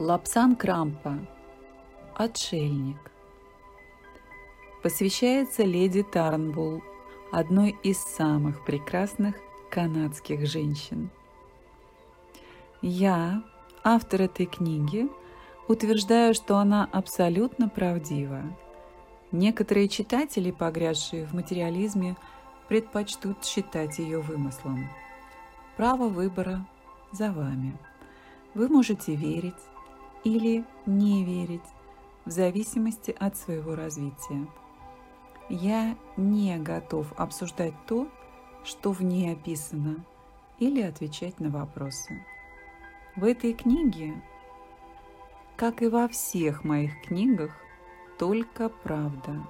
Лапсан Крампа. Отшельник. Посвящается леди Тарнбулл, одной из самых прекрасных канадских женщин. Я, автор этой книги, утверждаю, что она абсолютно правдива. Некоторые читатели, погрязшие в материализме, предпочтут считать ее вымыслом. Право выбора за вами. Вы можете верить или не верить, в зависимости от своего развития. Я не готов обсуждать то, что в ней описано, или отвечать на вопросы. В этой книге, как и во всех моих книгах, только правда.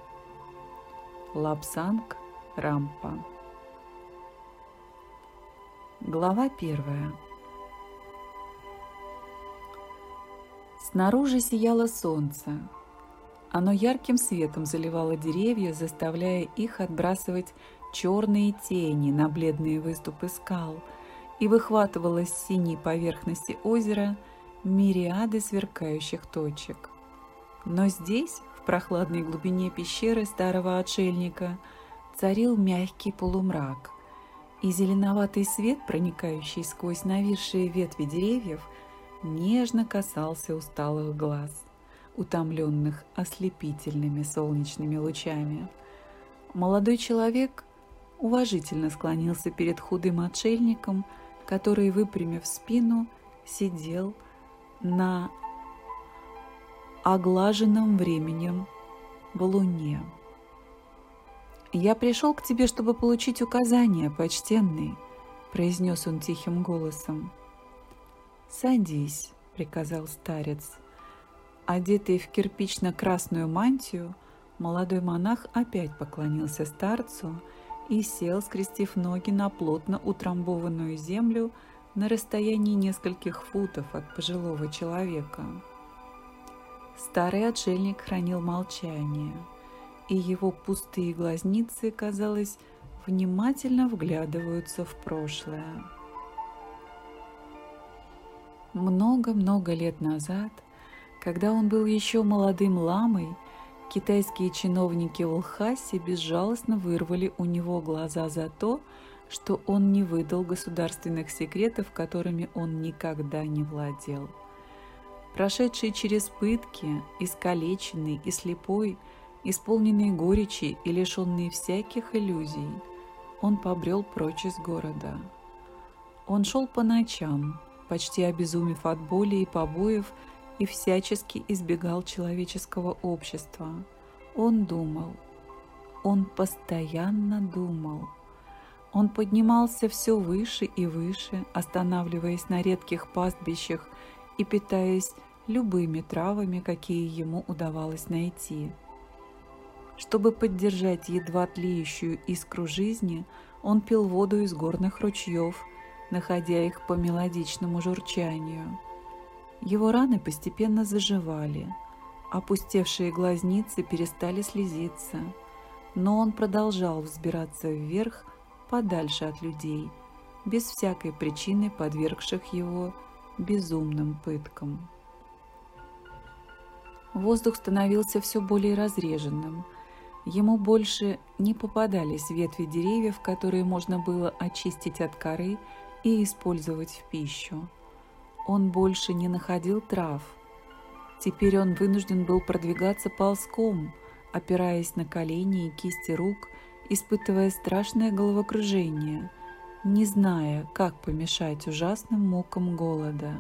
Лапсанг Рампа. Глава первая. Снаружи сияло солнце. Оно ярким светом заливало деревья, заставляя их отбрасывать черные тени на бледные выступы скал и выхватывало с синей поверхности озера мириады сверкающих точек. Но здесь, в прохладной глубине пещеры старого отшельника, царил мягкий полумрак, и зеленоватый свет, проникающий сквозь нависшие ветви деревьев – нежно касался усталых глаз, утомленных ослепительными солнечными лучами. Молодой человек уважительно склонился перед худым отшельником, который, выпрямив спину, сидел на оглаженном временем луне. «Я пришел к тебе, чтобы получить указания, почтенный», — произнес он тихим голосом. «Садись», — приказал старец. Одетый в кирпично-красную мантию, молодой монах опять поклонился старцу и сел, скрестив ноги на плотно утрамбованную землю на расстоянии нескольких футов от пожилого человека. Старый отшельник хранил молчание, и его пустые глазницы, казалось, внимательно вглядываются в прошлое. Много-много лет назад, когда он был еще молодым ламой, китайские чиновники в Лхасе безжалостно вырвали у него глаза за то, что он не выдал государственных секретов, которыми он никогда не владел. Прошедший через пытки, искалеченный и слепой, исполненный горечи и лишенный всяких иллюзий, он побрел прочь из города. Он шел по ночам, почти обезумев от боли и побоев, и всячески избегал человеческого общества. Он думал, он постоянно думал. Он поднимался все выше и выше, останавливаясь на редких пастбищах и питаясь любыми травами, какие ему удавалось найти. Чтобы поддержать едва тлеющую искру жизни, он пил воду из горных ручьев – находя их по мелодичному журчанию. Его раны постепенно заживали, опустевшие глазницы перестали слезиться, но он продолжал взбираться вверх подальше от людей, без всякой причины подвергших его безумным пыткам. Воздух становился все более разреженным. Ему больше не попадались ветви деревьев, которые можно было очистить от коры и использовать в пищу. Он больше не находил трав. Теперь он вынужден был продвигаться ползком, опираясь на колени и кисти рук, испытывая страшное головокружение, не зная, как помешать ужасным мукам голода.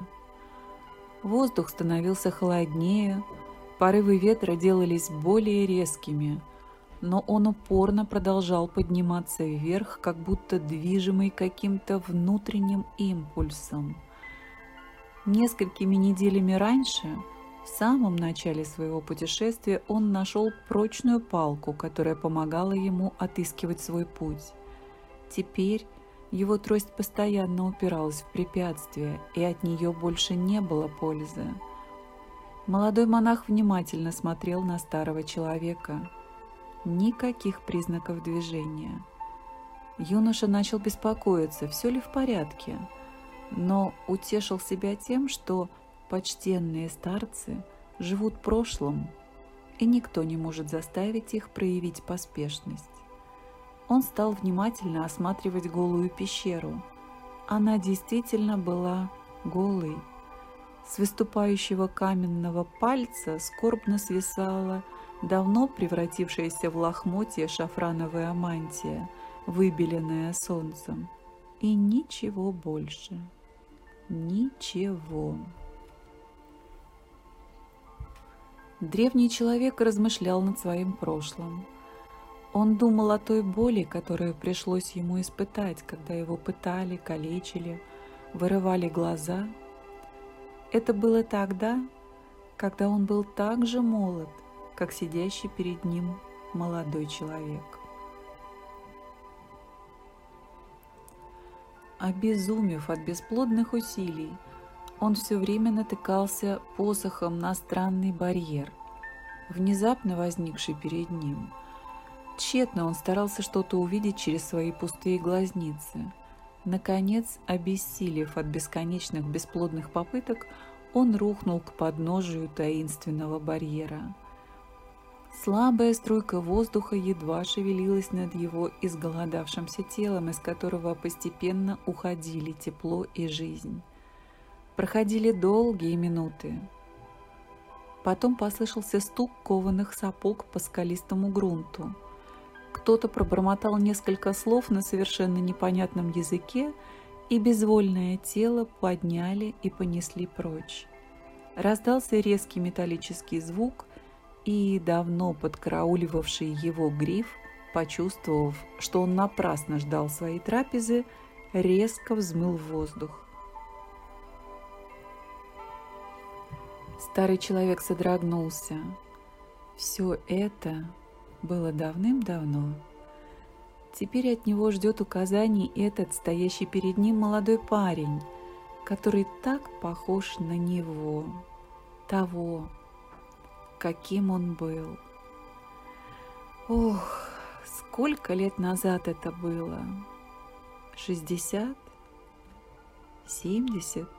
Воздух становился холоднее, порывы ветра делались более резкими – но он упорно продолжал подниматься вверх, как будто движимый каким-то внутренним импульсом. Несколькими неделями раньше, в самом начале своего путешествия, он нашел прочную палку, которая помогала ему отыскивать свой путь. Теперь его трость постоянно упиралась в препятствия, и от нее больше не было пользы. Молодой монах внимательно смотрел на старого человека – Никаких признаков движения. Юноша начал беспокоиться, все ли в порядке, но утешил себя тем, что Почтенные старцы живут прошлым, и никто не может заставить их проявить поспешность. Он стал внимательно осматривать голую пещеру. Она действительно была голой. С выступающего каменного пальца скорбно свисала давно превратившаяся в лохмотье шафрановая мантия, выбеленная солнцем. И ничего больше. Ничего. Древний человек размышлял над своим прошлым. Он думал о той боли, которую пришлось ему испытать, когда его пытали, калечили, вырывали глаза. Это было тогда, когда он был так же молод, как сидящий перед ним молодой человек. Обезумев от бесплодных усилий, он все время натыкался посохом на странный барьер, внезапно возникший перед ним. Тщетно он старался что-то увидеть через свои пустые глазницы. Наконец, обессилев от бесконечных бесплодных попыток, он рухнул к подножию таинственного барьера. Слабая струйка воздуха едва шевелилась над его изголодавшимся телом, из которого постепенно уходили тепло и жизнь. Проходили долгие минуты. Потом послышался стук кованых сапог по скалистому грунту. Кто-то пробормотал несколько слов на совершенно непонятном языке, и безвольное тело подняли и понесли прочь. Раздался резкий металлический звук, и давно подкарауливавший его гриф, почувствовав, что он напрасно ждал своей трапезы, резко взмыл в воздух. Старый человек содрогнулся. Все это было давным-давно. Теперь от него ждет указаний этот, стоящий перед ним молодой парень, который так похож на него, того, каким он был. Ох, сколько лет назад это было? Шестьдесят? Семьдесят?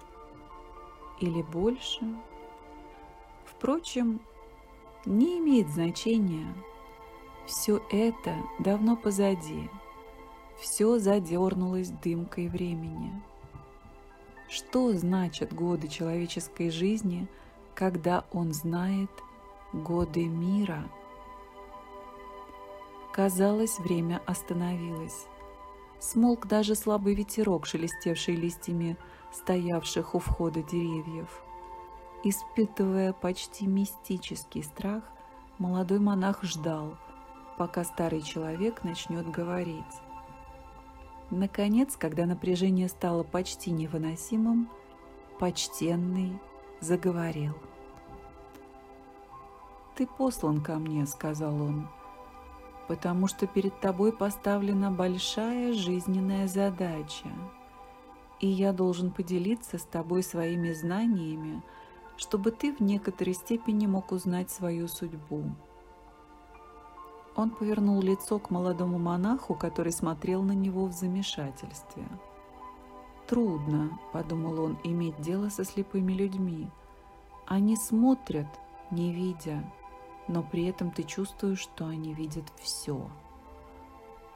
Или больше? Впрочем, не имеет значения. Все это давно позади. Все задернулось дымкой времени. Что значат годы человеческой жизни, когда он знает годы мира? Казалось, время остановилось. Смолк даже слабый ветерок, шелестевший листьями стоявших у входа деревьев – Испытывая почти мистический страх, молодой монах ждал, пока старый человек начнет говорить. Наконец, когда напряжение стало почти невыносимым, почтенный заговорил. «Ты послан ко мне», — сказал он, — «потому что перед тобой поставлена большая жизненная задача, и я должен поделиться с тобой своими знаниями, — чтобы ты в некоторой степени мог узнать свою судьбу. Он повернул лицо к молодому монаху, который смотрел на него в замешательстве. «Трудно», — подумал он, — «иметь дело со слепыми людьми. Они смотрят, не видя, но при этом ты чувствуешь, что они видят все».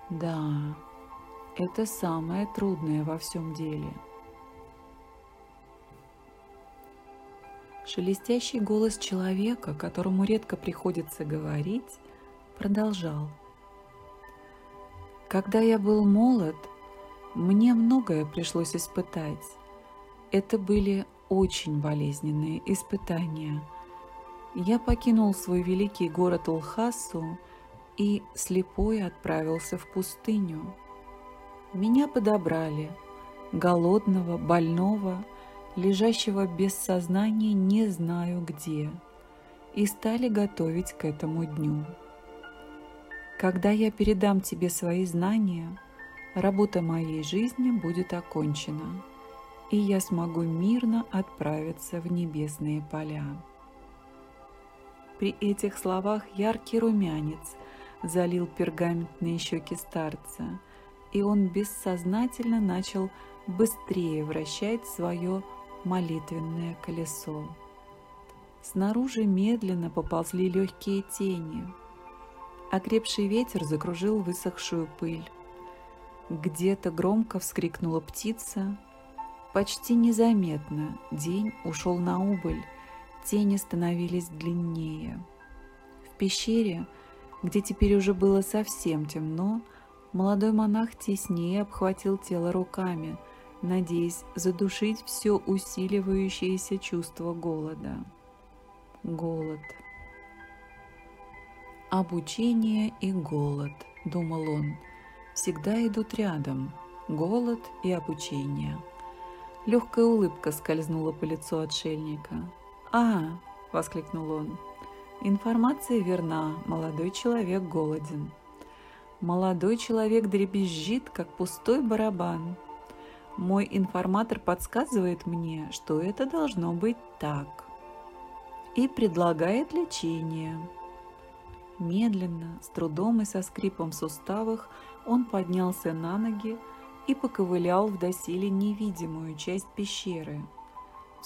«Да, это самое трудное во всем деле». Шелестящий голос человека, которому редко приходится говорить, продолжал. Когда я был молод, мне многое пришлось испытать. Это были очень болезненные испытания. Я покинул свой великий город Улхасу и слепой отправился в пустыню. Меня подобрали, голодного, больного, лежащего без сознания не знаю где, и стали готовить к этому дню. Когда я передам тебе свои знания, работа моей жизни будет окончена, и я смогу мирно отправиться в небесные поля. При этих словах яркий румянец залил пергаментные щеки старца, и он бессознательно начал быстрее вращать свое молитвенное колесо. Снаружи медленно поползли легкие тени. Окрепший ветер закружил высохшую пыль. Где-то громко вскрикнула птица. Почти незаметно день ушел на убыль, тени становились длиннее. В пещере, где теперь уже было совсем темно, молодой монах теснее обхватил тело руками, надеясь задушить все усиливающееся чувство голода. Голод. Обучение и голод, думал он, всегда идут рядом. Голод и обучение. Легкая улыбка скользнула по лицу отшельника. «А!» – воскликнул он. «Информация верна. Молодой человек голоден. Молодой человек дребезжит, как пустой барабан. Мой информатор подсказывает мне, что это должно быть так. И предлагает лечение». Медленно, с трудом и со скрипом в суставах он поднялся на ноги и поковылял в доселе невидимую часть пещеры –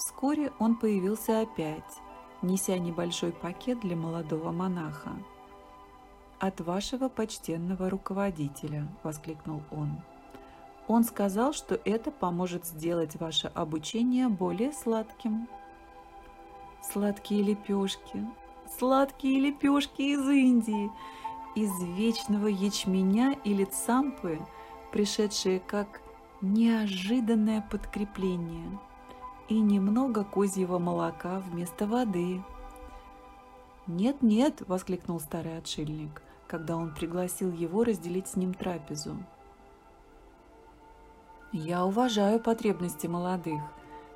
Вскоре он появился опять, неся небольшой пакет для молодого монаха. «От вашего почтенного руководителя», — воскликнул он. «Он сказал, что это поможет сделать ваше обучение более сладким». «Сладкие лепешки, сладкие лепешки из Индии, из вечного ячменя или цампы, пришедшие как неожиданное подкрепление» и немного козьего молока вместо воды. «Нет-нет!» – воскликнул старый отшельник, когда он пригласил его разделить с ним трапезу. «Я уважаю потребности молодых,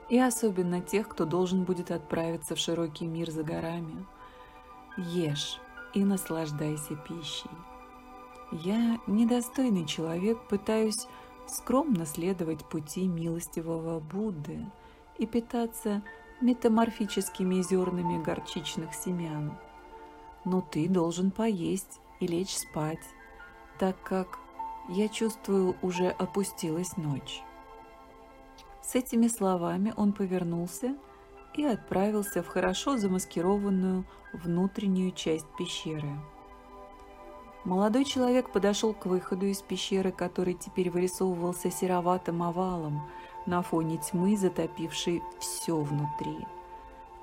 и особенно тех, кто должен будет отправиться в широкий мир за горами. Ешь и наслаждайся пищей. Я, недостойный человек, пытаюсь скромно следовать пути милостивого Будды – и питаться метаморфическими зернами горчичных семян. Но ты должен поесть и лечь спать, так как, я чувствую, уже опустилась ночь. С этими словами он повернулся и отправился в хорошо замаскированную внутреннюю часть пещеры. Молодой человек подошел к выходу из пещеры, который теперь вырисовывался сероватым овалом – на фоне тьмы, затопившей все внутри.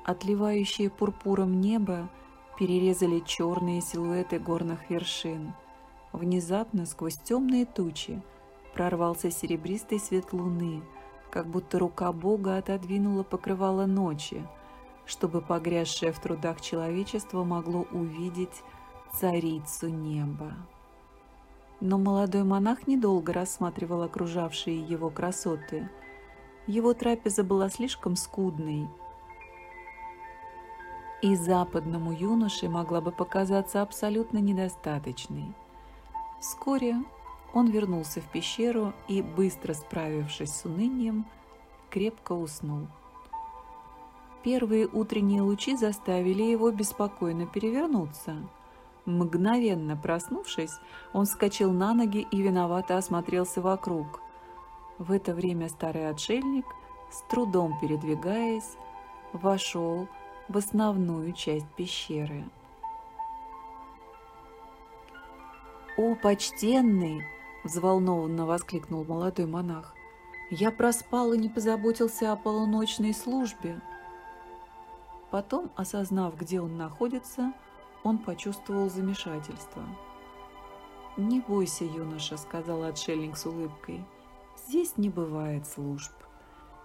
Отливающие пурпуром небо перерезали черные силуэты горных вершин. Внезапно сквозь темные тучи прорвался серебристый свет луны, как будто рука Бога отодвинула покрывало ночи, чтобы погрязшее в трудах человечество могло увидеть царицу неба. Но молодой монах недолго рассматривал окружавшие его красоты – его трапеза была слишком скудной, и западному юноше могла бы показаться абсолютно недостаточной. Вскоре он вернулся в пещеру и, быстро справившись с унынием, крепко уснул. Первые утренние лучи заставили его беспокойно перевернуться. Мгновенно проснувшись, он вскочил на ноги и виновато осмотрелся вокруг. В это время старый отшельник, с трудом передвигаясь, вошел в основную часть пещеры. «О, почтенный!» – взволнованно воскликнул молодой монах. «Я проспал и не позаботился о полуночной службе». Потом, осознав, где он находится, он почувствовал замешательство. «Не бойся, юноша», – сказал отшельник с улыбкой – Здесь не бывает служб.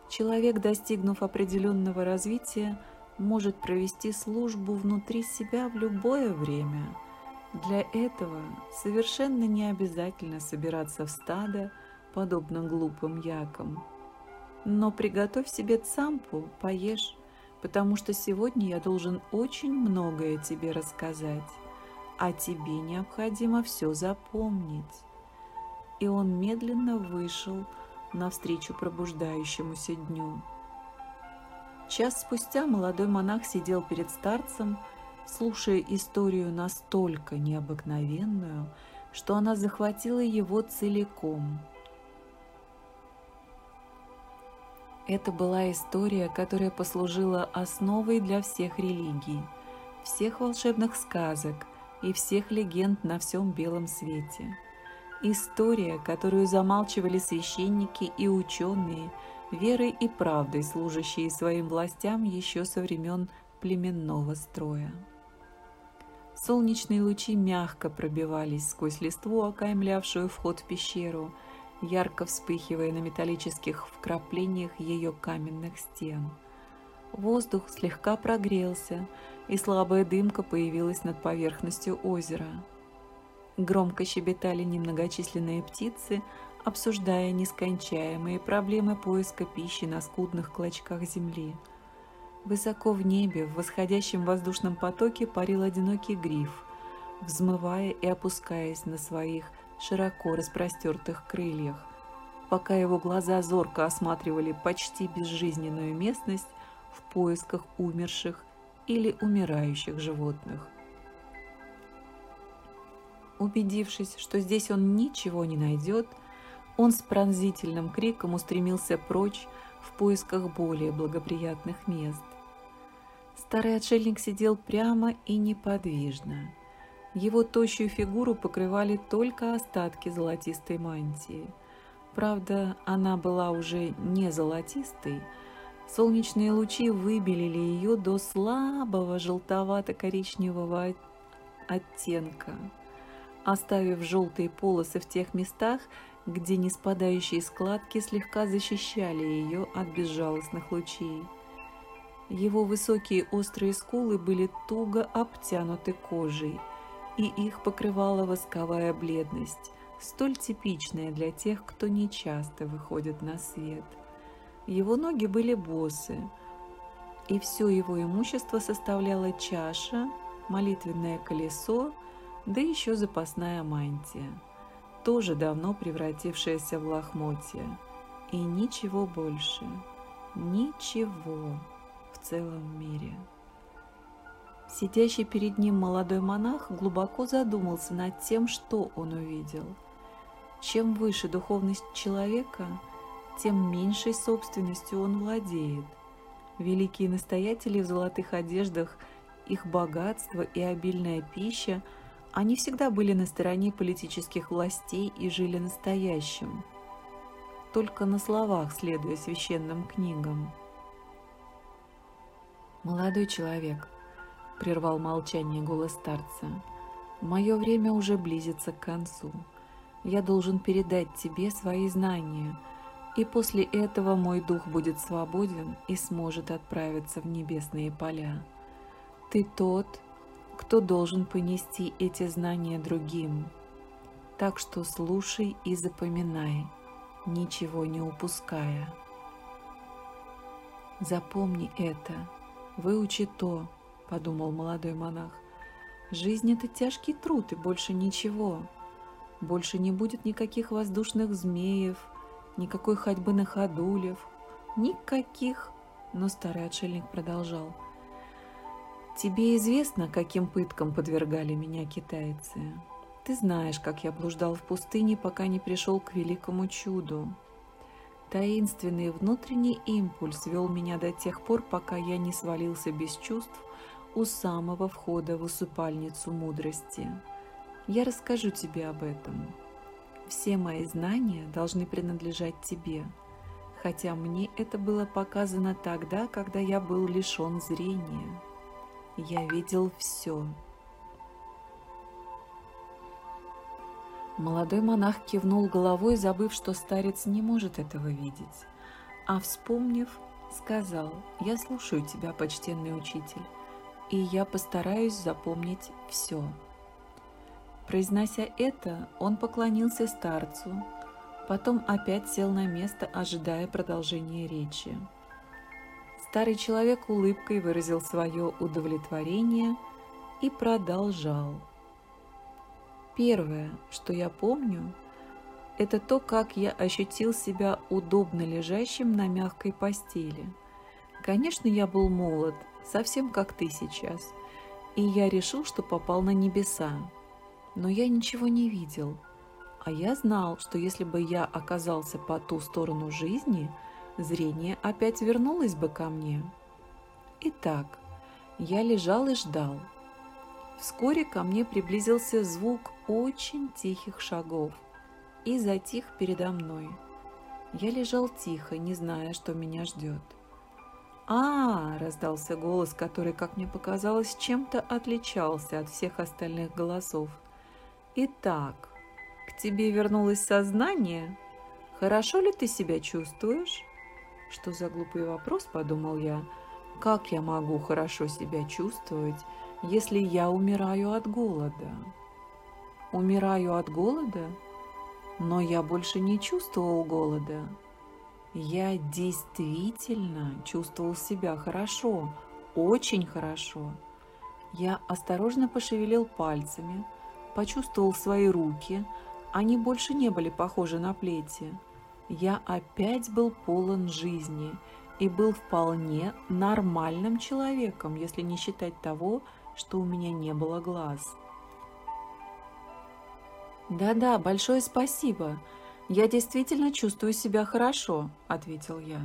Человек, достигнув определенного развития, может провести службу внутри себя в любое время. Для этого совершенно не обязательно собираться в стадо, подобно глупым якам. Но приготовь себе цампу, поешь, потому что сегодня я должен очень многое тебе рассказать, а тебе необходимо все запомнить и он медленно вышел навстречу пробуждающемуся дню. Час спустя молодой монах сидел перед старцем, слушая историю настолько необыкновенную, что она захватила его целиком. Это была история, которая послужила основой для всех религий, всех волшебных сказок и всех легенд на всем белом свете. История, которую замалчивали священники и ученые, верой и правдой служащие своим властям еще со времен племенного строя. Солнечные лучи мягко пробивались сквозь листву, окаймлявшую вход в пещеру, ярко вспыхивая на металлических вкраплениях ее каменных стен. Воздух слегка прогрелся, и слабая дымка появилась над поверхностью озера. Громко щебетали немногочисленные птицы, обсуждая нескончаемые проблемы поиска пищи на скудных клочках земли – Высоко в небе, в восходящем воздушном потоке парил одинокий гриф, взмывая и опускаясь на своих широко распростертых крыльях, пока его глаза зорко осматривали почти безжизненную местность в поисках умерших или умирающих животных. Убедившись, что здесь он ничего не найдет, он с пронзительным криком устремился прочь в поисках более благоприятных мест. Старый отшельник сидел прямо и неподвижно. Его тощую фигуру покрывали только остатки золотистой мантии. Правда, она была уже не золотистой. Солнечные лучи выбелили ее до слабого желтовато-коричневого оттенка, оставив желтые полосы в тех местах, где неспадающие складки слегка защищали ее от безжалостных лучей. Его высокие острые скулы были туго обтянуты кожей, и их покрывала восковая бледность, столь типичная для тех, кто не часто выходит на свет. Его ноги были босы, и все его имущество составляло чаша, молитвенное колесо, да еще запасная мантия, тоже давно превратившаяся в лохмотья. И ничего больше. Ничего целом мире. Сидящий перед ним молодой монах глубоко задумался над тем, что он увидел. Чем выше духовность человека, тем меньшей собственностью он владеет. Великие настоятели в золотых одеждах, их богатство и обильная пища, они всегда были на стороне политических властей и жили настоящим. Только на словах, следуя священным книгам – «Молодой человек», — прервал молчание голос старца, — «мое время уже близится к концу. Я должен передать тебе свои знания, и после этого мой дух будет свободен и сможет отправиться в небесные поля. Ты тот, кто должен понести эти знания другим. Так что слушай и запоминай, ничего не упуская. Запомни это — Выучи то, подумал молодой монах. Жизнь это тяжкий труд и больше ничего. Больше не будет никаких воздушных змеев, никакой ходьбы на ходулев, никаких. Но старый отшельник продолжал. Тебе известно, каким пыткам подвергали меня китайцы. Ты знаешь, как я блуждал в пустыне, пока не пришел к великому чуду. Таинственный внутренний импульс вел меня до тех пор, пока я не свалился без чувств у самого входа в усыпальницу мудрости. Я расскажу тебе об этом. Все мои знания должны принадлежать тебе, хотя мне это было показано тогда, когда я был лишен зрения. Я видел все. Молодой монах кивнул головой, забыв, что старец не может этого видеть. А вспомнив, сказал, «Я слушаю тебя, почтенный учитель, и я постараюсь запомнить все». Произнося это, он поклонился старцу, потом опять сел на место, ожидая продолжения речи. Старый человек улыбкой выразил свое удовлетворение и продолжал – Первое, что я помню, это то, как я ощутил себя удобно лежащим на мягкой постели. Конечно, я был молод, совсем как ты сейчас, и я решил, что попал на небеса. Но я ничего не видел, а я знал, что если бы я оказался по ту сторону жизни, зрение опять вернулось бы ко мне. Итак, я лежал и ждал. Вскоре ко мне приблизился звук очень тихих шагов и затих передо мной. Я лежал тихо, не зная, что меня ждет. «А!» – раздался голос, который, как мне показалось, чем-то отличался от всех остальных голосов. «Итак, к тебе вернулось сознание? Хорошо ли ты себя чувствуешь?» «Что за глупый вопрос?» – подумал я. «Как я могу хорошо себя чувствовать, если я умираю от голода?» «Умираю от голода?» Но я больше не чувствовал голода. Я действительно чувствовал себя хорошо, очень хорошо. Я осторожно пошевелил пальцами, почувствовал свои руки, они больше не были похожи на плети. Я опять был полон жизни и был вполне нормальным человеком, если не считать того, что у меня не было глаз. «Да-да, большое спасибо. Я действительно чувствую себя хорошо», – ответил я.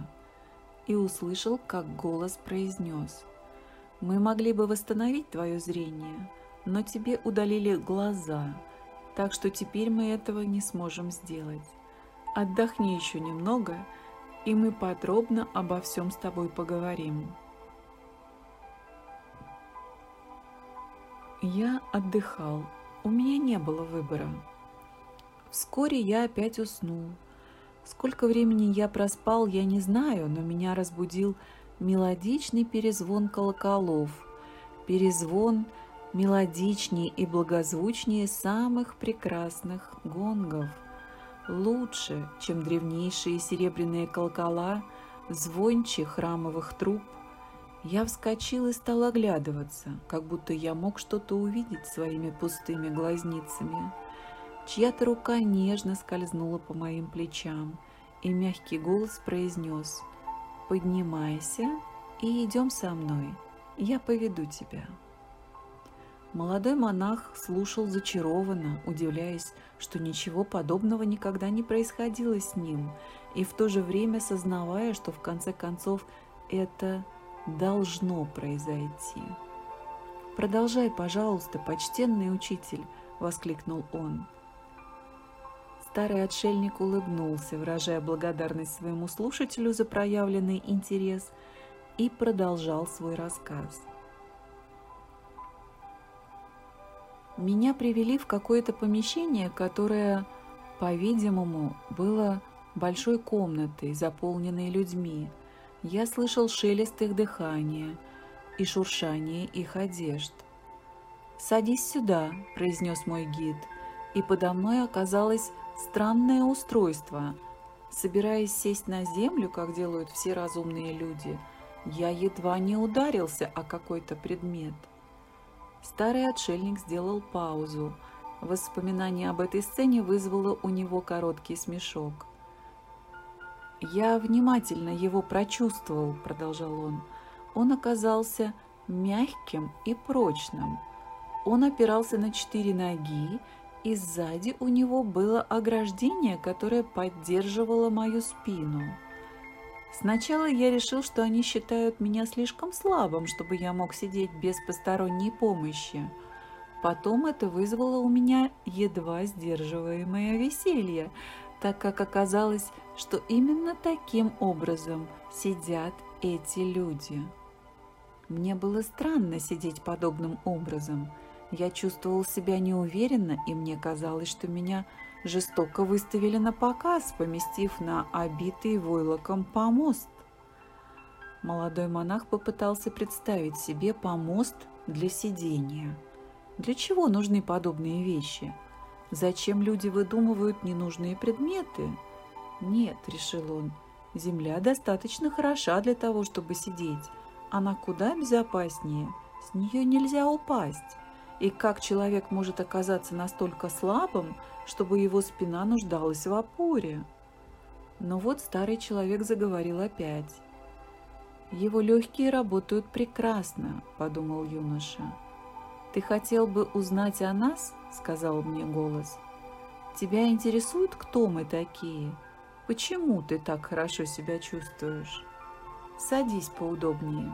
И услышал, как голос произнес. «Мы могли бы восстановить твое зрение, но тебе удалили глаза, так что теперь мы этого не сможем сделать. Отдохни еще немного, и мы подробно обо всем с тобой поговорим». Я отдыхал. У меня не было выбора. Вскоре я опять уснул. Сколько времени я проспал, я не знаю, но меня разбудил мелодичный перезвон колоколов. Перезвон мелодичнее и благозвучнее самых прекрасных гонгов. Лучше, чем древнейшие серебряные колокола, звонче храмовых труб. Я вскочил и стал оглядываться, как будто я мог что-то увидеть своими пустыми глазницами. Чья-то рука нежно скользнула по моим плечам, и мягкий голос произнес «Поднимайся и идем со мной, я поведу тебя». Молодой монах слушал зачарованно, удивляясь, что ничего подобного никогда не происходило с ним, и в то же время сознавая, что в конце концов это должно произойти. «Продолжай, пожалуйста, почтенный учитель!» – воскликнул он. Старый отшельник улыбнулся, выражая благодарность своему слушателю за проявленный интерес, и продолжал свой рассказ. Меня привели в какое-то помещение, которое, по-видимому, было большой комнатой, заполненной людьми. Я слышал шелест их дыхания и шуршание их одежд. «Садись сюда», – произнес мой гид, и подо мной оказалась Странное устройство. Собираясь сесть на землю, как делают все разумные люди, я едва не ударился о какой-то предмет. Старый отшельник сделал паузу. Воспоминание об этой сцене вызвало у него короткий смешок. «Я внимательно его прочувствовал», — продолжал он. «Он оказался мягким и прочным. Он опирался на четыре ноги и сзади у него было ограждение, которое поддерживало мою спину. Сначала я решил, что они считают меня слишком слабым, чтобы я мог сидеть без посторонней помощи. Потом это вызвало у меня едва сдерживаемое веселье, так как оказалось, что именно таким образом сидят эти люди. Мне было странно сидеть подобным образом – я чувствовал себя неуверенно, и мне казалось, что меня жестоко выставили на показ, поместив на обитый войлоком помост. Молодой монах попытался представить себе помост для сидения. Для чего нужны подобные вещи? Зачем люди выдумывают ненужные предметы? Нет, решил он, земля достаточно хороша для того, чтобы сидеть. Она куда безопаснее, с нее нельзя упасть. И как человек может оказаться настолько слабым, чтобы его спина нуждалась в опоре? Но вот старый человек заговорил опять. «Его легкие работают прекрасно», – подумал юноша. «Ты хотел бы узнать о нас?» – сказал мне голос. «Тебя интересует, кто мы такие? Почему ты так хорошо себя чувствуешь? Садись поудобнее.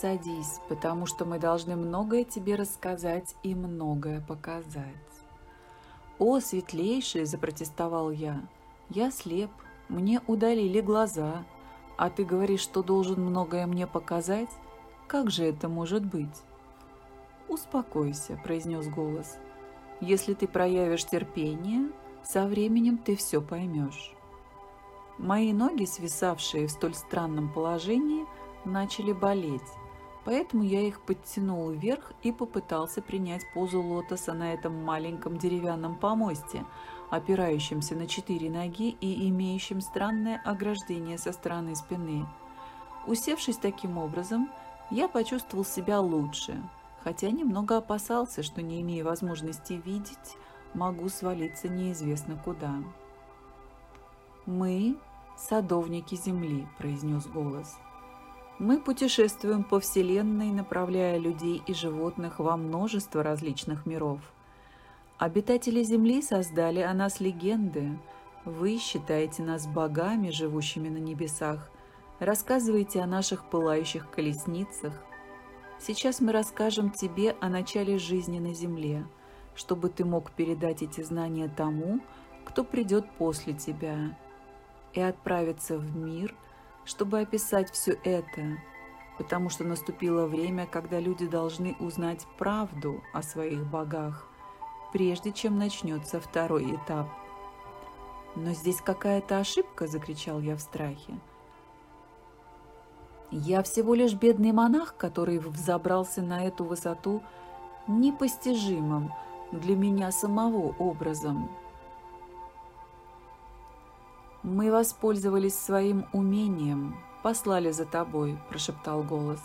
Садись, потому что мы должны многое тебе рассказать и многое показать. «О, светлейший!» – запротестовал я. «Я слеп, мне удалили глаза, а ты говоришь, что должен многое мне показать? Как же это может быть?» «Успокойся», – произнес голос. «Если ты проявишь терпение, со временем ты все поймешь». Мои ноги, свисавшие в столь странном положении, начали болеть, поэтому я их подтянул вверх и попытался принять позу лотоса на этом маленьком деревянном помосте, опирающемся на четыре ноги и имеющем странное ограждение со стороны спины. Усевшись таким образом, я почувствовал себя лучше – хотя немного опасался, что, не имея возможности видеть, могу свалиться неизвестно куда. «Мы – садовники Земли», – произнес голос. «Мы путешествуем по Вселенной, направляя людей и животных во множество различных миров. Обитатели Земли создали о нас легенды. Вы считаете нас богами, живущими на небесах, рассказываете о наших пылающих колесницах, Сейчас мы расскажем тебе о начале жизни на Земле, чтобы ты мог передать эти знания тому, кто придет после тебя, и отправиться в мир, чтобы описать все это, потому что наступило время, когда люди должны узнать правду о своих богах, прежде чем начнется второй этап. «Но здесь какая-то ошибка!» – закричал я в страхе. Я всего лишь бедный монах, который взобрался на эту высоту непостижимым для меня самого образом. «Мы воспользовались своим умением, послали за тобой», – прошептал голос.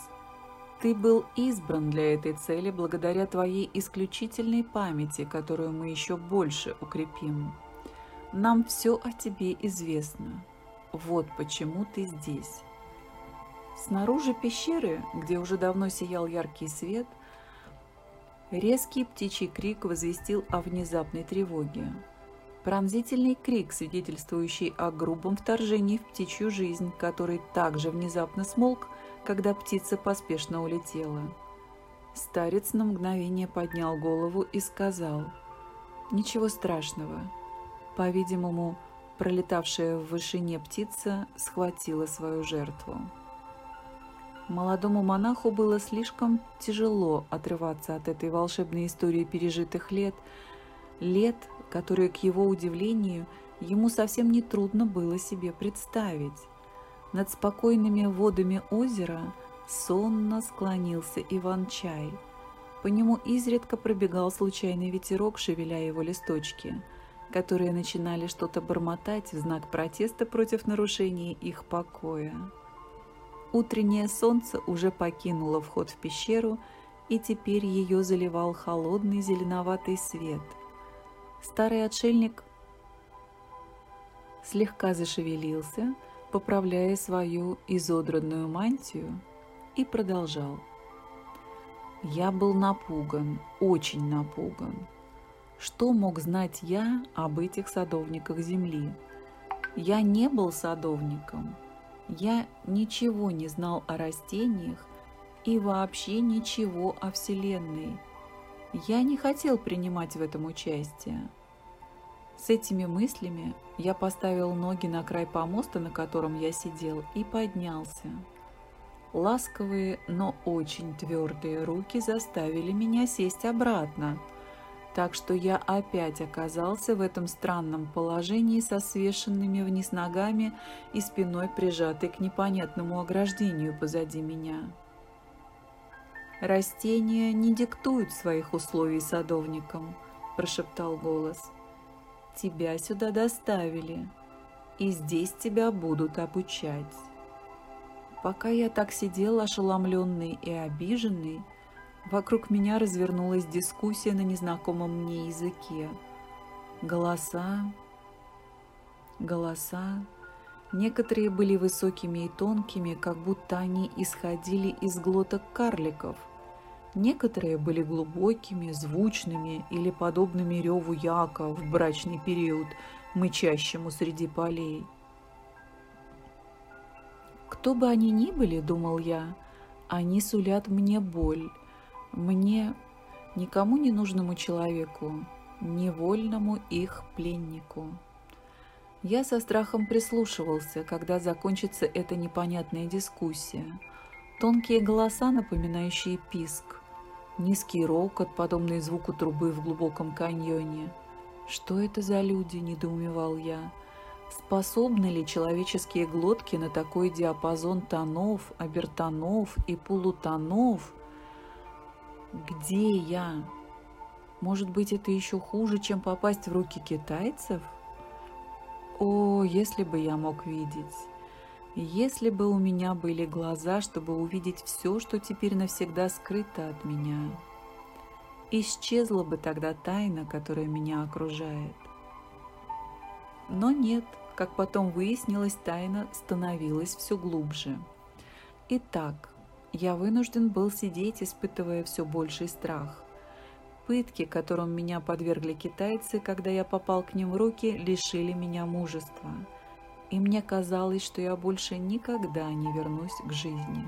«Ты был избран для этой цели благодаря твоей исключительной памяти, которую мы еще больше укрепим. Нам все о тебе известно. Вот почему ты здесь». Снаружи пещеры, где уже давно сиял яркий свет, резкий птичий крик возвестил о внезапной тревоге. Пронзительный крик, свидетельствующий о грубом вторжении в птичью жизнь, который также внезапно смолк, когда птица поспешно улетела. Старец на мгновение поднял голову и сказал, «Ничего страшного». По-видимому, пролетавшая в вышине птица схватила свою жертву. Молодому монаху было слишком тяжело отрываться от этой волшебной истории пережитых лет, лет, которые, к его удивлению, ему совсем не трудно было себе представить. Над спокойными водами озера сонно склонился Иван-чай. По нему изредка пробегал случайный ветерок, шевеля его листочки, которые начинали что-то бормотать в знак протеста против нарушения их покоя. Утреннее солнце уже покинуло вход в пещеру, и теперь ее заливал холодный зеленоватый свет. Старый отшельник слегка зашевелился, поправляя свою изодранную мантию, и продолжал. Я был напуган, очень напуган. Что мог знать я об этих садовниках земли? Я не был садовником – я ничего не знал о растениях и вообще ничего о Вселенной. Я не хотел принимать в этом участие. С этими мыслями я поставил ноги на край помоста, на котором я сидел, и поднялся. Ласковые, но очень твердые руки заставили меня сесть обратно – так что я опять оказался в этом странном положении со свешенными вниз ногами и спиной прижатой к непонятному ограждению позади меня. «Растения не диктуют своих условий садовникам», – прошептал голос. «Тебя сюда доставили, и здесь тебя будут обучать». Пока я так сидел, ошеломленный и обиженный, Вокруг меня развернулась дискуссия на незнакомом мне языке. Голоса, голоса. Некоторые были высокими и тонкими, как будто они исходили из глоток карликов. Некоторые были глубокими, звучными или подобными реву яка в брачный период мычащему среди полей. Кто бы они ни были, думал я, они сулят мне боль, мне, никому не нужному человеку, невольному их пленнику. Я со страхом прислушивался, когда закончится эта непонятная дискуссия. Тонкие голоса, напоминающие писк, низкий рокот, подобный звуку трубы в глубоком каньоне. «Что это за люди?» – недоумевал я. Способны ли человеческие глотки на такой диапазон тонов, обертонов и полутонов? Где я? Может быть, это еще хуже, чем попасть в руки китайцев? О, если бы я мог видеть! Если бы у меня были глаза, чтобы увидеть все, что теперь навсегда скрыто от меня. Исчезла бы тогда тайна, которая меня окружает. Но нет, как потом выяснилось, тайна становилась все глубже. Итак, я вынужден был сидеть, испытывая все больший страх. Пытки, которым меня подвергли китайцы, когда я попал к ним в руки, лишили меня мужества. И мне казалось, что я больше никогда не вернусь к жизни.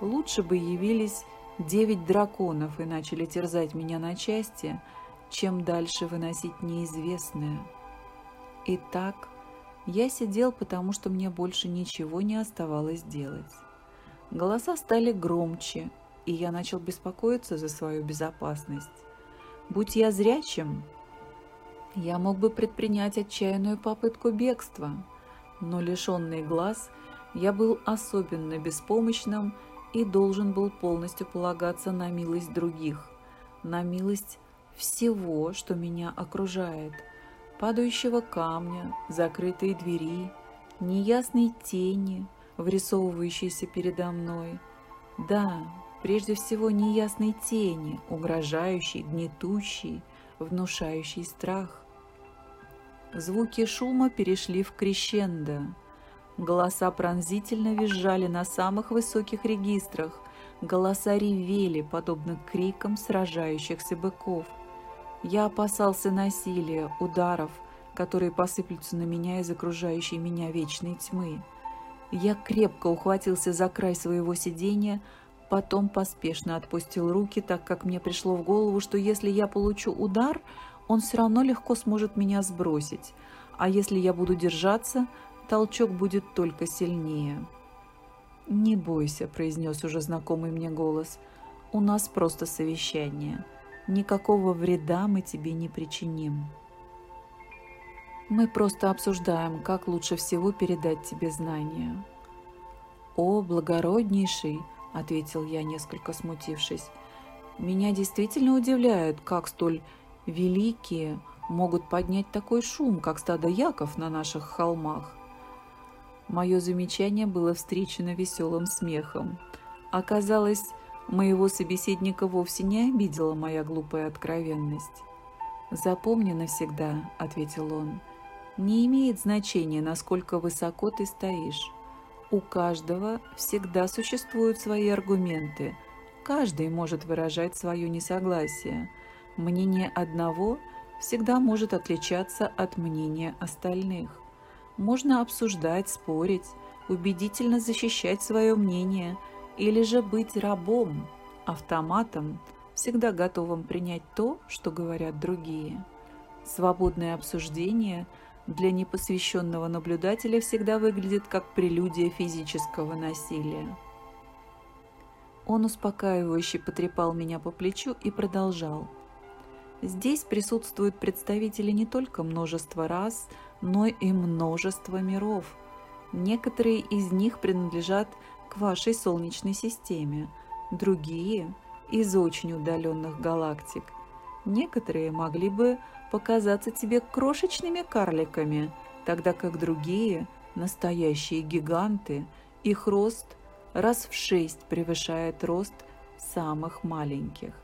Лучше бы явились девять драконов и начали терзать меня на части, чем дальше выносить неизвестное. Итак, я сидел, потому что мне больше ничего не оставалось делать. Голоса стали громче, и я начал беспокоиться за свою безопасность. Будь я зрячим, я мог бы предпринять отчаянную попытку бегства, но лишенный глаз я был особенно беспомощным и должен был полностью полагаться на милость других, на милость всего, что меня окружает, падающего камня, закрытой двери, неясной тени, вырисовывающейся передо мной. Да, Прежде всего неясной тени, угрожающей, гнетущей, внушающей страх. Звуки шума перешли в крещендо. Голоса пронзительно визжали на самых высоких регистрах, голоса ревели, подобно крикам сражающихся быков. Я опасался насилия, ударов, которые посыплются на меня из окружающей меня вечной тьмы. Я крепко ухватился за край своего сидения, Потом поспешно отпустил руки, так как мне пришло в голову, что если я получу удар, он все равно легко сможет меня сбросить, а если я буду держаться, толчок будет только сильнее. «Не бойся», – произнес уже знакомый мне голос, – «у нас просто совещание. Никакого вреда мы тебе не причиним». Мы просто обсуждаем, как лучше всего передать тебе знания. «О, благороднейший!» – ответил я, несколько смутившись. «Меня действительно удивляет, как столь великие могут поднять такой шум, как стадо яков на наших холмах». Мое замечание было встречено веселым смехом. Оказалось, моего собеседника вовсе не обидела моя глупая откровенность. «Запомни навсегда», — ответил он, — «не имеет значения, насколько высоко ты стоишь. У каждого всегда существуют свои аргументы. Каждый может выражать свое несогласие. Мнение одного всегда может отличаться от мнения остальных. Можно обсуждать, спорить, убедительно защищать свое мнение или же быть рабом, автоматом, всегда готовым принять то, что говорят другие. Свободное обсуждение – для непосвященного наблюдателя всегда выглядит как прелюдия физического насилия. Он успокаивающе потрепал меня по плечу и продолжал. Здесь присутствуют представители не только множества рас, но и множества миров. Некоторые из них принадлежат к вашей Солнечной системе, другие – из очень удаленных галактик. Некоторые могли бы показаться тебе крошечными карликами, тогда как другие – настоящие гиганты, их рост раз в шесть превышает рост самых маленьких.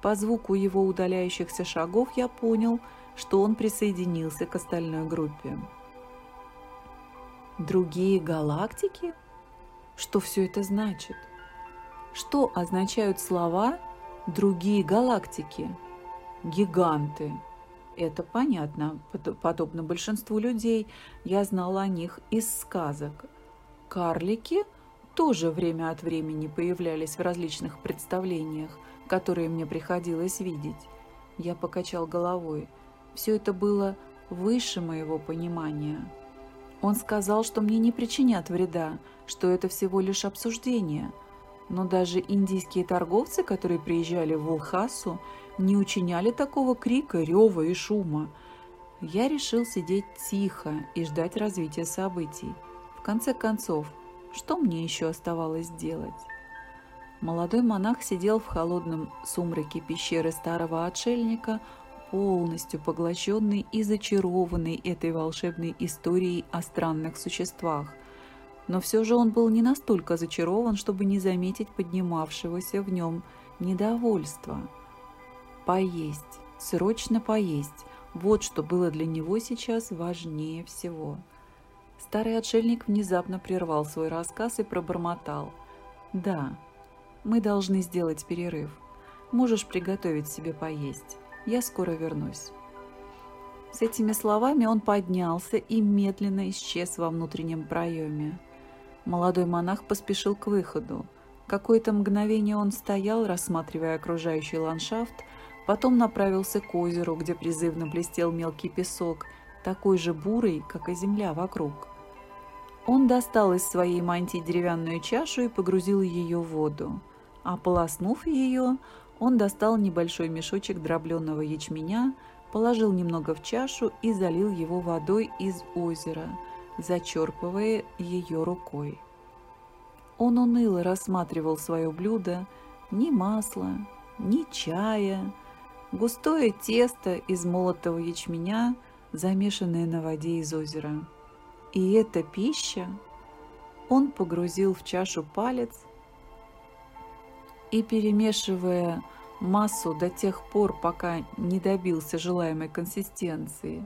По звуку его удаляющихся шагов я понял, что он присоединился к остальной группе. Другие галактики? Что все это значит? Что означают слова «другие галактики»? Гиганты. Это понятно, подобно большинству людей, я знала о них из сказок. Карлики тоже время от времени появлялись в различных представлениях, которые мне приходилось видеть. Я покачал головой. Все это было выше моего понимания. Он сказал, что мне не причинят вреда, что это всего лишь обсуждение. Но даже индийские торговцы, которые приезжали в Улхасу, не учиняли такого крика, рева и шума. Я решил сидеть тихо и ждать развития событий. В конце концов, что мне еще оставалось делать? Молодой монах сидел в холодном сумраке пещеры старого отшельника, полностью поглощенный и зачарованный этой волшебной историей о странных существах. Но все же он был не настолько зачарован, чтобы не заметить поднимавшегося в нем недовольства. Поесть, срочно поесть – вот что было для него сейчас важнее всего. Старый отшельник внезапно прервал свой рассказ и пробормотал. «Да, мы должны сделать перерыв. Можешь приготовить себе поесть. Я скоро вернусь». С этими словами он поднялся и медленно исчез во внутреннем проеме. Молодой монах поспешил к выходу. Какое-то мгновение он стоял, рассматривая окружающий ландшафт, потом направился к озеру, где призывно блестел мелкий песок, такой же бурый, как и земля вокруг. Он достал из своей мантии деревянную чашу и погрузил ее в воду. Ополоснув ее, он достал небольшой мешочек дробленого ячменя, положил немного в чашу и залил его водой из озера, зачерпывая ее рукой. Он уныло рассматривал свое блюдо, ни масла, ни чая, густое тесто из молотого ячменя, замешанное на воде из озера. И эта пища он погрузил в чашу палец и, перемешивая массу до тех пор, пока не добился желаемой консистенции.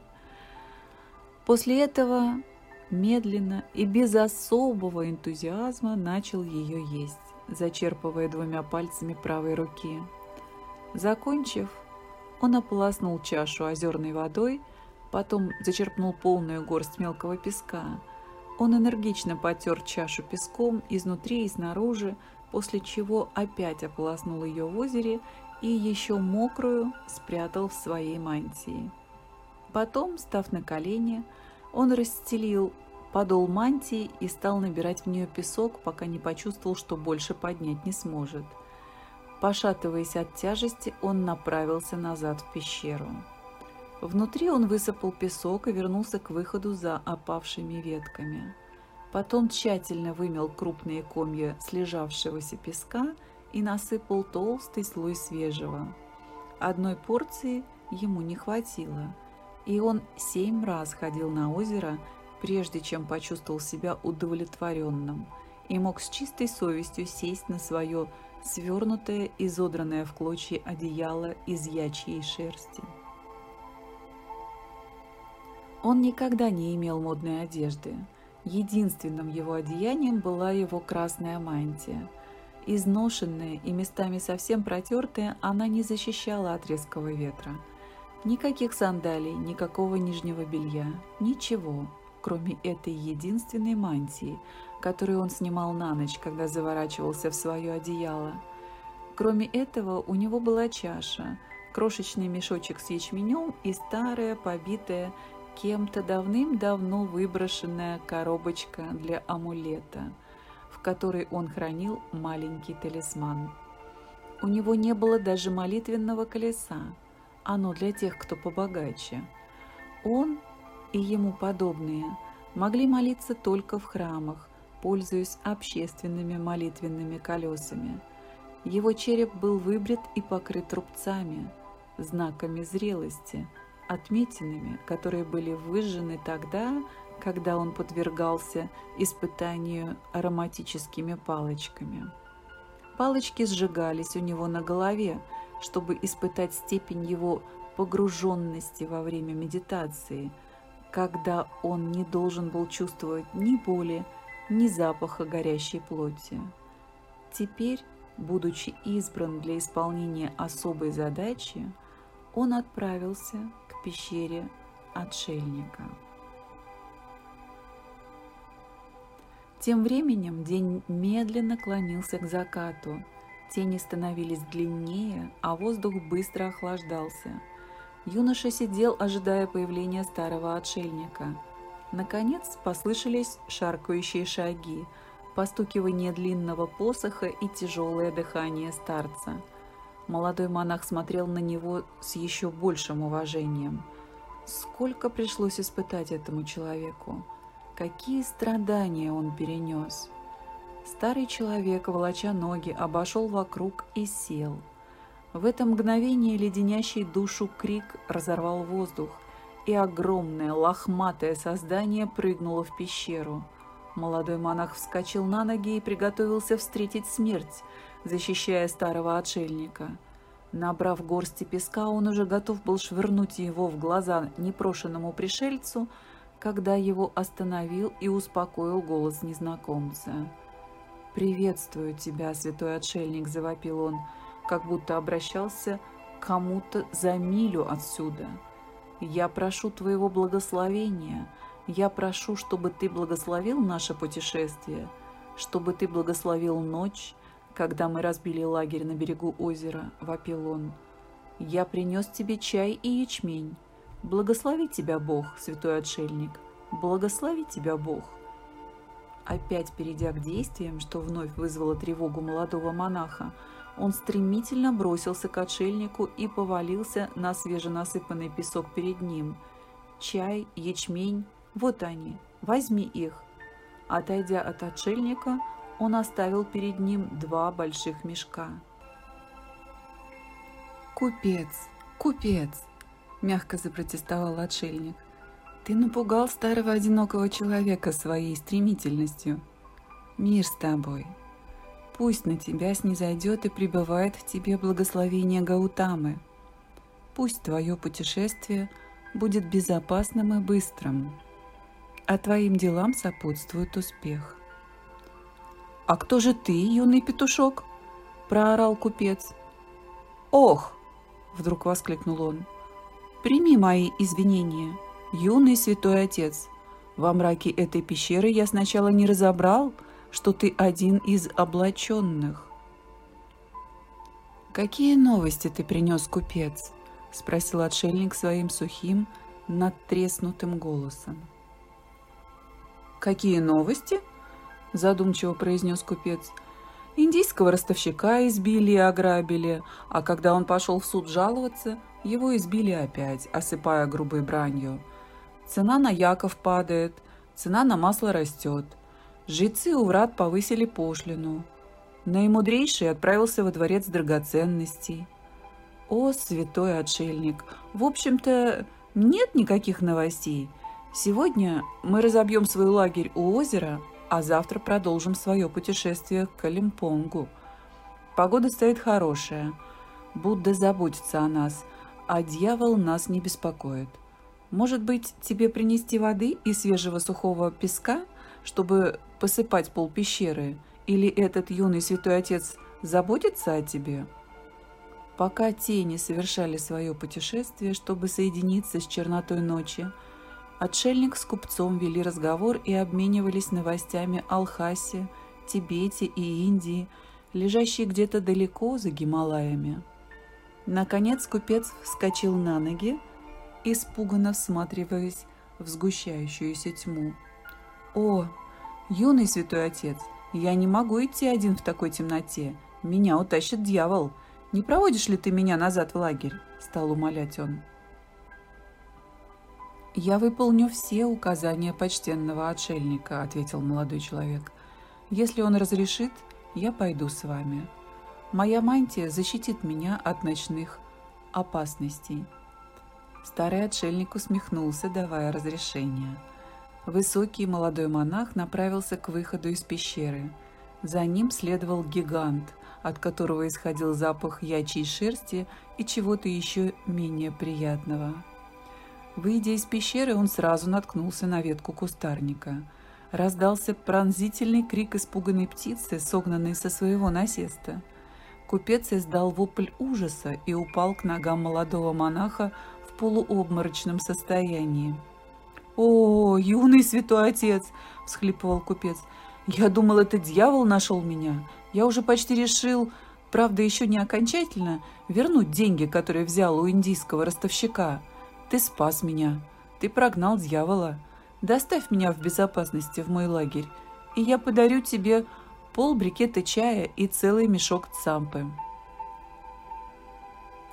После этого медленно и без особого энтузиазма начал ее есть, зачерпывая двумя пальцами правой руки. Закончив, он ополоснул чашу озерной водой, потом зачерпнул полную горсть мелкого песка. Он энергично потер чашу песком изнутри и снаружи, после чего опять ополоснул ее в озере и еще мокрую спрятал в своей мантии. Потом, став на колени, он расстелил подол мантии и стал набирать в нее песок, пока не почувствовал, что больше поднять не сможет. Пошатываясь от тяжести, он направился назад в пещеру. Внутри он высыпал песок и вернулся к выходу за опавшими ветками. Потом тщательно вымел крупные комья слежавшегося песка и насыпал толстый слой свежего. Одной порции ему не хватило, и он семь раз ходил на озеро, прежде чем почувствовал себя удовлетворенным и мог с чистой совестью сесть на свое свернутое, изодранное в клочья одеяло из ячьей шерсти. Он никогда не имел модной одежды. Единственным его одеянием была его красная мантия. Изношенная и местами совсем протертая, она не защищала от резкого ветра. Никаких сандалий, никакого нижнего белья, ничего, кроме этой единственной мантии, которую он снимал на ночь, когда заворачивался в свое одеяло. Кроме этого, у него была чаша, крошечный мешочек с ячменем и старая, побитая кем-то давным-давно выброшенная коробочка для амулета, в которой он хранил маленький талисман. У него не было даже молитвенного колеса, оно для тех, кто побогаче. Он и ему подобные могли молиться только в храмах, пользуясь общественными молитвенными колесами. Его череп был выбрит и покрыт рубцами, знаками зрелости – отметинами, которые были выжжены тогда, когда он подвергался испытанию ароматическими палочками. Палочки сжигались у него на голове, чтобы испытать степень его погруженности во время медитации, когда он не должен был чувствовать ни боли, ни запаха горящей плоти. Теперь, будучи избран для исполнения особой задачи, он отправился пещере отшельника. Тем временем день медленно клонился к закату. Тени становились длиннее, а воздух быстро охлаждался. Юноша сидел, ожидая появления старого отшельника. Наконец послышались шаркающие шаги, постукивание длинного посоха и тяжелое дыхание старца. Молодой монах смотрел на него с еще большим уважением. Сколько пришлось испытать этому человеку? Какие страдания он перенес! Старый человек, волоча ноги, обошел вокруг и сел. В это мгновение леденящий душу крик разорвал воздух, и огромное лохматое создание прыгнуло в пещеру. Молодой монах вскочил на ноги и приготовился встретить смерть, защищая старого отшельника. Набрав горсти песка, он уже готов был швырнуть его в глаза непрошенному пришельцу, когда его остановил и успокоил голос незнакомца. «Приветствую тебя, святой отшельник», — завопил он, как будто обращался к кому-то за милю отсюда. «Я прошу твоего благословения. Я прошу, чтобы ты благословил наше путешествие, чтобы ты благословил ночь, когда мы разбили лагерь на берегу озера», — вопил он. «Я принес тебе чай и ячмень. Благослови тебя Бог, святой отшельник, благослови тебя Бог. Опять перейдя к действиям, что вновь вызвало тревогу молодого монаха, он стремительно бросился к отшельнику и повалился на свеженасыпанный песок перед ним. Чай, ячмень, вот они, возьми их. Отойдя от отшельника, он оставил перед ним два больших мешка. «Купец, купец!» мягко запротестовал отшельник. Ты напугал старого одинокого человека своей стремительностью. Мир с тобой. Пусть на тебя снизойдет и пребывает в тебе благословение Гаутамы. Пусть твое путешествие будет безопасным и быстрым, а твоим делам сопутствует успех. «А кто же ты, юный петушок?» – проорал купец. «Ох!» – вдруг воскликнул он. Прими мои извинения, юный святой отец. Во мраке этой пещеры я сначала не разобрал, что ты один из облаченных. «Какие новости ты принес, купец?» – спросил отшельник своим сухим, надтреснутым голосом. «Какие новости?» – задумчиво произнес купец. «Индийского ростовщика избили и ограбили, а когда он пошел в суд жаловаться, его избили опять, осыпая грубой бранью. Цена на яков падает, цена на масло растет. Жрецы у врат повысили пошлину. Наимудрейший отправился во дворец драгоценностей. О, святой отшельник, в общем-то, нет никаких новостей. Сегодня мы разобьем свой лагерь у озера, а завтра продолжим свое путешествие к Калимпонгу. Погода стоит хорошая. Будда заботится о нас – а дьявол нас не беспокоит. Может быть, тебе принести воды и свежего сухого песка, чтобы посыпать пол пещеры, или этот юный святой отец заботится о тебе?» Пока тени совершали свое путешествие, чтобы соединиться с чернотой ночи, отшельник с купцом вели разговор и обменивались новостями о Алхасе, Тибете и Индии, лежащей где-то далеко за Гималаями. Наконец купец вскочил на ноги, испуганно всматриваясь в сгущающуюся тьму. «О, юный святой отец, я не могу идти один в такой темноте. Меня утащит дьявол. Не проводишь ли ты меня назад в лагерь?» – стал умолять он. «Я выполню все указания почтенного отшельника», – ответил молодой человек. «Если он разрешит, я пойду с вами». Моя мантия защитит меня от ночных опасностей. Старый отшельник усмехнулся, давая разрешение. Высокий молодой монах направился к выходу из пещеры. За ним следовал гигант, от которого исходил запах ячьей шерсти и чего-то еще менее приятного. Выйдя из пещеры, он сразу наткнулся на ветку кустарника. Раздался пронзительный крик испуганной птицы, согнанной со своего насеста – Купец издал вопль ужаса и упал к ногам молодого монаха в полуобморочном состоянии. «О, юный святой отец!» – всхлипывал купец. «Я думал, это дьявол нашел меня. Я уже почти решил, правда, еще не окончательно, вернуть деньги, которые взял у индийского ростовщика. Ты спас меня. Ты прогнал дьявола. Доставь меня в безопасности в мой лагерь, и я подарю тебе пол брикета чая и целый мешок цампы».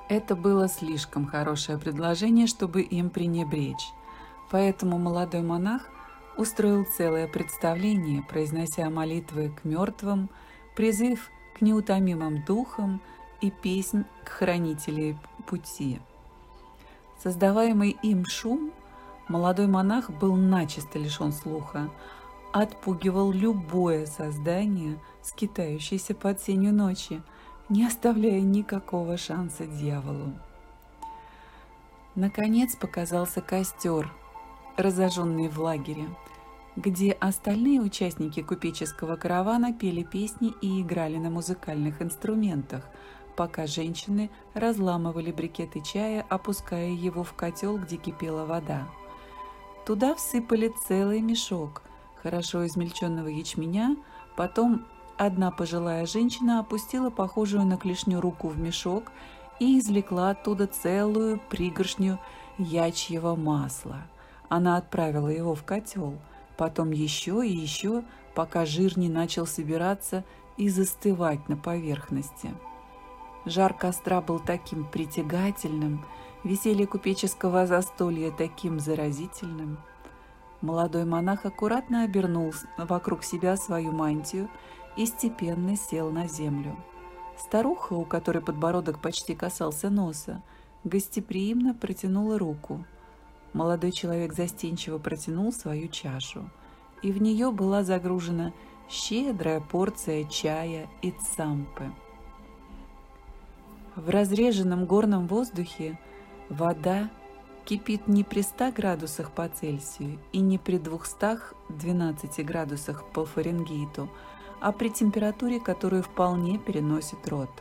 Это было слишком хорошее предложение, чтобы им пренебречь. Поэтому молодой монах устроил целое представление, произнося молитвы к мертвым, призыв к неутомимым духам и песнь к хранителей пути. Создаваемый им шум молодой монах был начисто лишен слуха, отпугивал любое создание, скитающееся под сенью ночи, не оставляя никакого шанса дьяволу. Наконец показался костер – разожженные в лагере, где остальные участники купеческого каравана пели песни и играли на музыкальных инструментах, пока женщины разламывали брикеты чая, опуская его в котел, где кипела вода. Туда всыпали целый мешок хорошо измельченного ячменя, потом одна пожилая женщина опустила похожую на клешню руку в мешок и извлекла оттуда целую пригоршню ячьего масла – она отправила его в котел, потом еще и еще, пока жир не начал собираться и застывать на поверхности. Жар костра был таким притягательным, веселье купеческого застолья таким заразительным. Молодой монах аккуратно обернул вокруг себя свою мантию и степенно сел на землю. Старуха, у которой подбородок почти касался носа, гостеприимно протянула руку – Молодой человек застенчиво протянул свою чашу, и в нее была загружена щедрая порция чая и цампы. В разреженном горном воздухе вода кипит не при 100 градусах по Цельсию и не при 212 градусах по Фаренгейту, а при температуре, которую вполне переносит рот.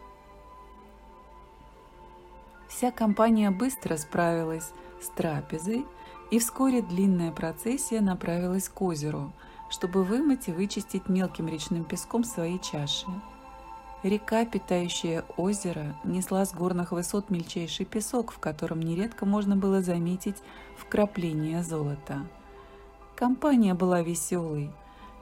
Вся компания быстро справилась с трапезой, и вскоре длинная процессия направилась к озеру, чтобы вымыть и вычистить мелким речным песком свои чаши. Река, питающая озеро, несла с горных высот мельчайший песок, в котором нередко можно было заметить вкрапление золота. Компания была веселой.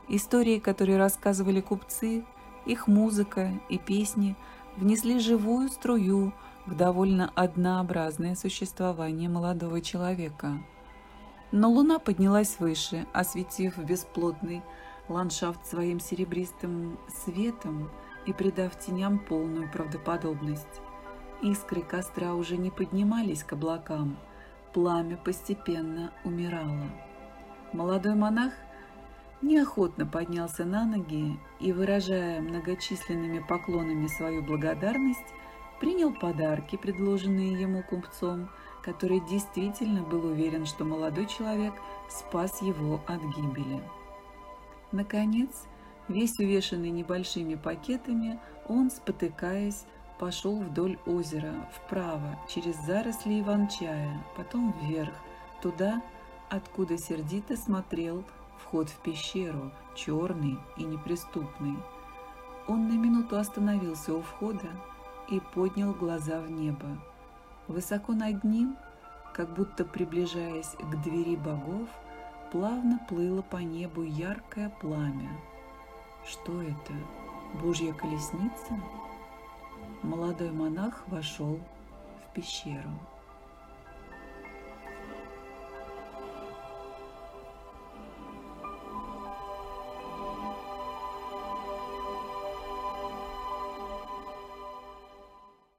Истории, которые рассказывали купцы, их музыка и песни внесли живую струю в довольно однообразное существование молодого человека. Но луна поднялась выше, осветив бесплотный ландшафт своим серебристым светом и придав теням полную правдоподобность. Искры костра уже не поднимались к облакам, пламя постепенно умирало. Молодой монах неохотно поднялся на ноги и, выражая многочисленными поклонами свою благодарность, принял подарки, предложенные ему купцом, который действительно был уверен, что молодой человек спас его от гибели. Наконец, весь увешанный небольшими пакетами, он, спотыкаясь, пошел вдоль озера, вправо, через заросли иван-чая, потом вверх, туда, откуда сердито смотрел вход в пещеру, черный и неприступный. Он на минуту остановился у входа, и поднял глаза в небо. Высоко над ним, как будто приближаясь к двери богов, плавно плыло по небу яркое пламя. Что это? Божья колесница? Молодой монах вошел в пещеру.